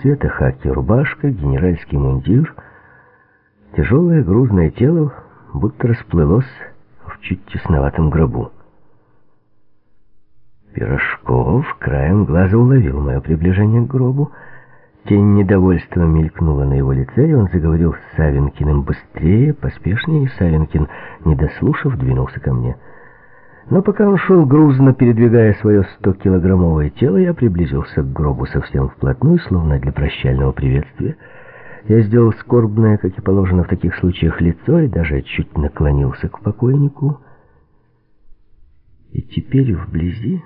цвета хаки рубашка, генеральский мундир. Тяжелое грузное тело будто расплылось в чуть тесноватом гробу. Пирожков краем глаза уловил мое приближение к гробу. Тень недовольства мелькнула на его лице, и он заговорил с Савинкиным быстрее, поспешнее, и Савинкин, не дослушав, двинулся ко мне. Но пока он шел грузно, передвигая свое стокилограммовое тело, я приблизился к гробу совсем вплотную, словно для прощального приветствия. Я сделал скорбное, как и положено в таких случаях, лицо и даже чуть наклонился к покойнику. И теперь вблизи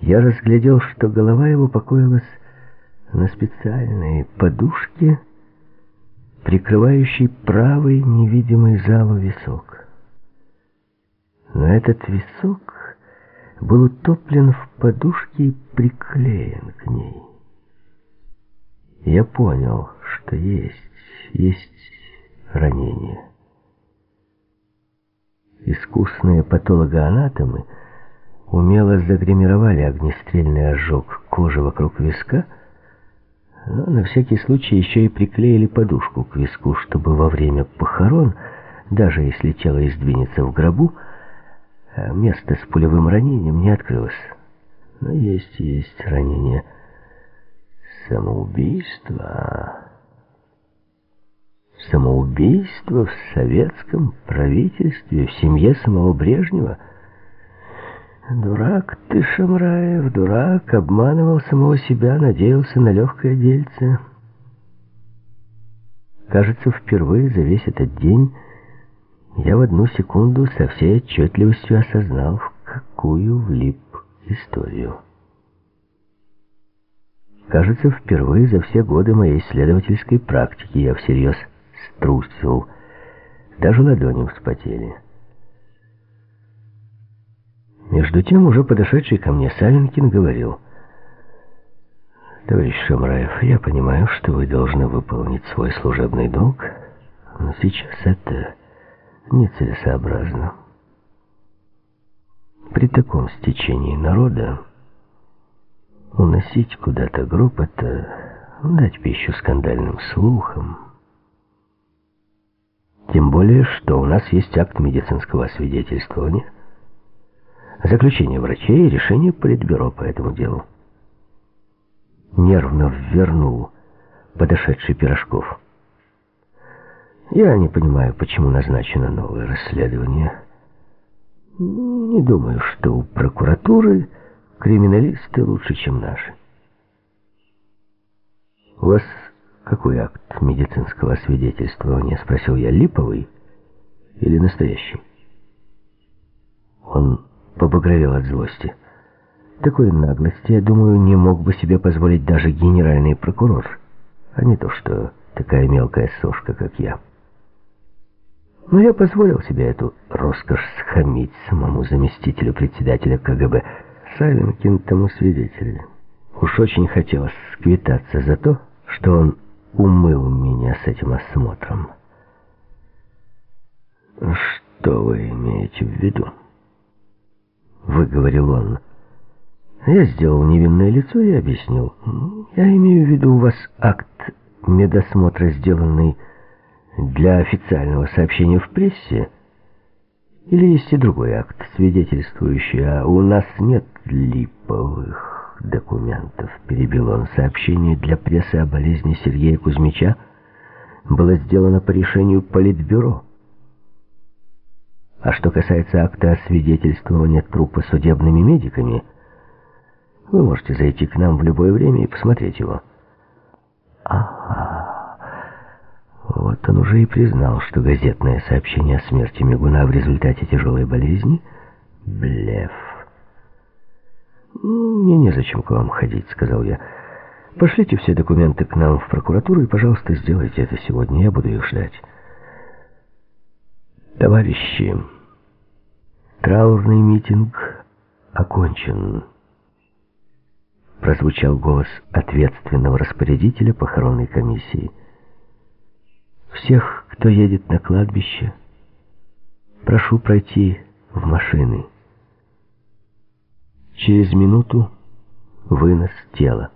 я разглядел, что голова его покоилась на специальной подушке, прикрывающей правый невидимый залу висок. Но этот висок был утоплен в подушке и приклеен к ней. Я понял, что есть, есть ранение. Искусные патологоанатомы — умело загримировали огнестрельный ожог кожи вокруг виска, но на всякий случай еще и приклеили подушку к виску, чтобы во время похорон, даже если тело издвинется в гробу, а место с пулевым ранением не открылось. Но есть, есть ранение. Самоубийство. Самоубийство в советском правительстве, в семье самого Брежнева — Дурак ты, Шамраев, дурак, обманывал самого себя, надеялся на легкое дельце. Кажется, впервые за весь этот день я в одну секунду со всей отчетливостью осознал, в какую влип историю. Кажется, впервые за все годы моей исследовательской практики я всерьез струсил, даже ладони вспотели. Между тем, уже подошедший ко мне Савинкин говорил, «Товарищ Шамраев, я понимаю, что вы должны выполнить свой служебный долг, но сейчас это нецелесообразно. При таком стечении народа уносить куда-то гроб — это дать пищу скандальным слухам». Тем более, что у нас есть акт медицинского освидетельствования — заключение врачей и решение Политбюро по этому делу. Нервно ввернул подошедший Пирожков. Я не понимаю, почему назначено новое расследование. Не думаю, что у прокуратуры криминалисты лучше, чем наши. У вас какой акт медицинского освидетельствования, спросил я, липовый или настоящий? Он побагровел от злости. Такой наглости, я думаю, не мог бы себе позволить даже генеральный прокурор, а не то, что такая мелкая сошка, как я. Но я позволил себе эту роскошь схамить самому заместителю председателя КГБ. Савинкин тому свидетель. Уж очень хотелось сквитаться за то, что он умыл меня с этим осмотром. Что вы имеете в виду? выговорил он. Я сделал невинное лицо и объяснил. Я имею в виду у вас акт медосмотра, сделанный для официального сообщения в прессе, или есть и другой акт, свидетельствующий, а у нас нет липовых документов, перебил он. Сообщение для прессы о болезни Сергея Кузьмича было сделано по решению Политбюро. А что касается акта освидетельствования трупа судебными медиками, вы можете зайти к нам в любое время и посмотреть его. Ага. Вот он уже и признал, что газетное сообщение о смерти Мигуна в результате тяжелой болезни — блеф. «Мне незачем к вам ходить», — сказал я. «Пошлите все документы к нам в прокуратуру и, пожалуйста, сделайте это сегодня. Я буду их ждать». Товарищи, траурный митинг окончен. Прозвучал голос ответственного распорядителя похоронной комиссии. Всех, кто едет на кладбище, прошу пройти в машины. Через минуту вынос тела.